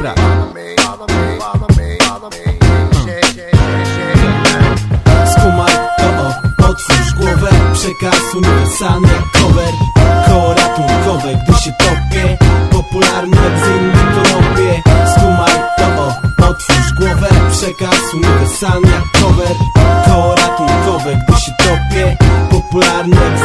sprawdź Skumaj to o, otwórz głowę Przekaz uniwersalny cover. Koło ratunkowe, gdy się topię z innych konopie Skumaj to o, otwórz głowę Przekaz uniwersalny cover. Koło ratunkowe, gdy się topię Popularny jak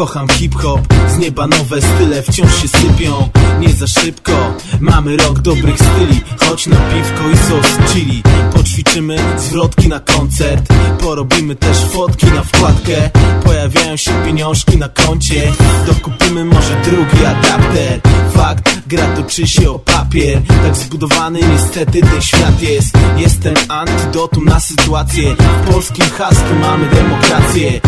Kocham hip-hop, z nieba nowe style wciąż się sypią. Nie za szybko, mamy rok dobrych styli. Chodź na piwko i sos chili. Poćwiczymy zwrotki na koncert Porobimy też fotki na wkładkę. Pojawiają się pieniążki na koncie Dokupimy może drugi adapter. Fakt, gra toczy się o papier. Tak zbudowany niestety ten świat jest. Jestem antidotum na sytuację. W polskim hasku mamy demokrację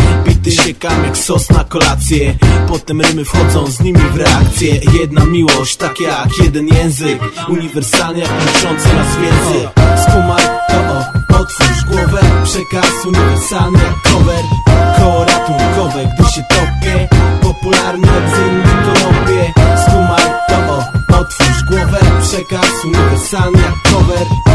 Bity siekam jak sos na kolację. Potem rymy wchodzą z nimi w reakcję. Jedna miłość, tak jak jeden język. Uniwersalnie jak łączący nas więzy. Skumaj to o, otwórz głowę. Przekaz uniwersalny jak cover. Koło ratunkowe, gdy się topię. Popularny jak z innych konopie Skumaj to o, otwórz głowę. Przekaz uniwersalny jak cover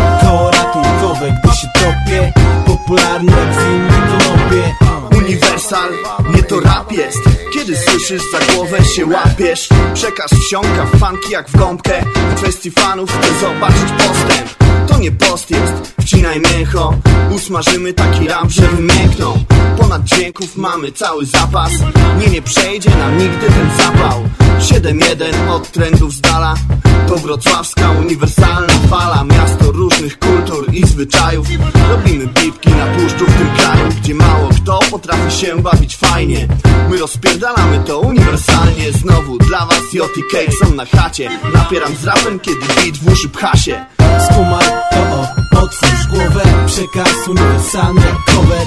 to rap jest. Kiedy słyszysz za głowę się łapiesz. Przekaz wsiąka w fanki jak w gąbkę. W kwestii fanów chcę zobaczyć postęp. To nie post jest, wcinaj mięcho. Usmażymy taki rap, że wymiękną. Ponad dźwięków mamy cały zapas. Nie, nie przejdzie nam nigdy ten zapał. 7-1 od trendów z dala. To wrocławska uniwersalna fala. Miasto różnych kultur i zwyczajów. Robimy bibki na puszczu w tym kraju potrafi się bawić fajnie. My rozpierdalamy to uniwersalnie. Znowu dla was Joty Cake są na chacie. Napieram z rapem, kiedy beat w uszy pcha się. To o, otwórz głowę. Przekaz uniwersalny cover.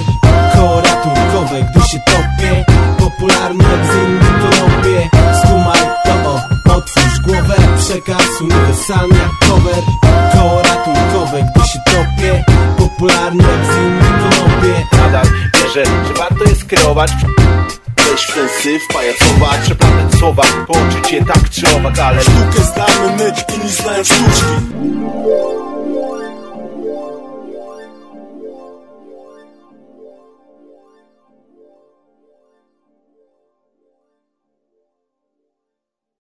Koło ratunkowe, gdy się topię. Popularny jak z innych konopie Skumaj to o, otwórz głowę. Przekaz uniwersalny cover. Koło ratunkowe, gdy się topię. Popularny jak z Nadal wierzę, że warto jest kreować Wejść w ten syf, pajacować, przeplatać słowa Połączyć je tak czy owak, ale Sztukę znamy my, inni znają sztuczki